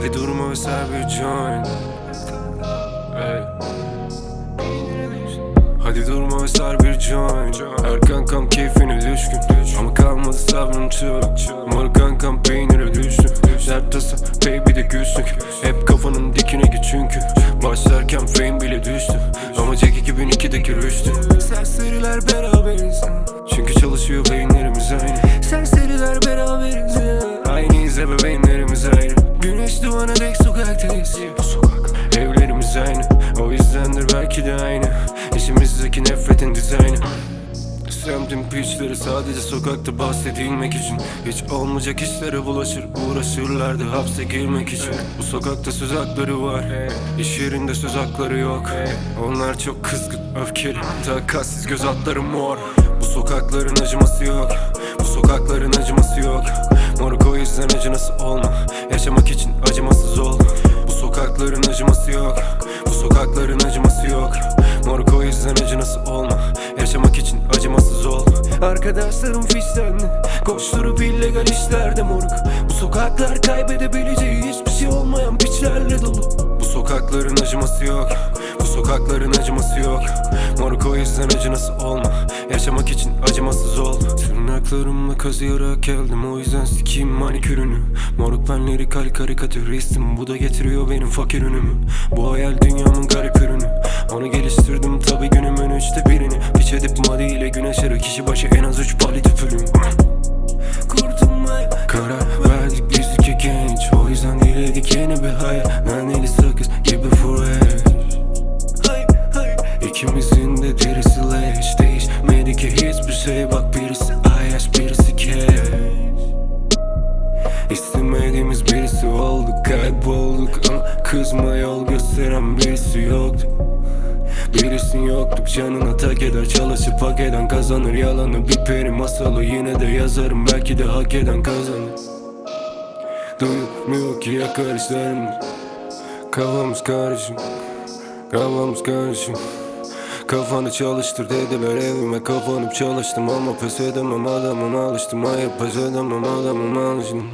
Hadi durma ve ser bir joint Hey. Hadi durma ve sar bir joint Her kankam keyfine düşkün. Ama kalmadı sabrım çok Umarım kankam peynire düştü Dert tasa baby de güçlük Hep kafanın dikine git çünkü. Başlarken fame bile düştü. Ama Jack 2002'deki rüştü. Serseriler beraberiz. Çünkü çalışıyor beyinlerimiz aynı. Serseriler beraberiz sokaktayız Bu sokak Evlerimiz aynı. O yüzdendir belki de aynı. İçimizdeki nefretin dizaynı. Semtin piçleri sadece sokakta bahsedilmek için. Hiç olmayacak işlere bulaşır Uğraşırlardı hapse girmek için. Bu sokakta söz hakları var. İş yerinde söz hakları yok. Onlar çok kızgın öfkeli. Takatsiz göz altları mor. Bu sokakların acıması yok. Bu sokakların acıması yok. Moruk o yüzden acınası olma. Yaşamak için Arkadaşlarım fişlendi Koşturup illegal işlerde moruk. Bu sokaklar kaybedebileceği hiçbir şey olmayan piçlerle dolu. Bu sokakların acıması yok. Bu sokakların acıması yok. Moruk o yüzden acınası olma. Yaşamak için acımasız ol. Tırnaklarımla kazıyarak geldim O yüzden sikeyim manikürünü. Moruk ben lirikal karikatüristim. Bu da getiriyor benim fakir ünümü. Bu hayal dünyamın garip ürünü diledik yeni bir hayat Naneli sakız gibi fresh İkimizin de derisi leş Değişmedi ki. Hiçbir şey Bak birisi ayaş birisi keş İstemediğimiz birisi olduk Kaybolduk. Ama kızma yol gösteren birisi yoktu. Birisi yoktuk canına tak eder Çalışıp hak eden kazanır. Yalanı bir peri masalı yine de yazarım. Belki de hak eden kazanır Duyulmuyor ki yakarışlarımız Kafamız karışık Kafamız karışık Kafanı çalıştır dediler evime kapanıp çalıştım. Ama pes edemem adamım alıştım. Hayır pes edemem adamım alıştım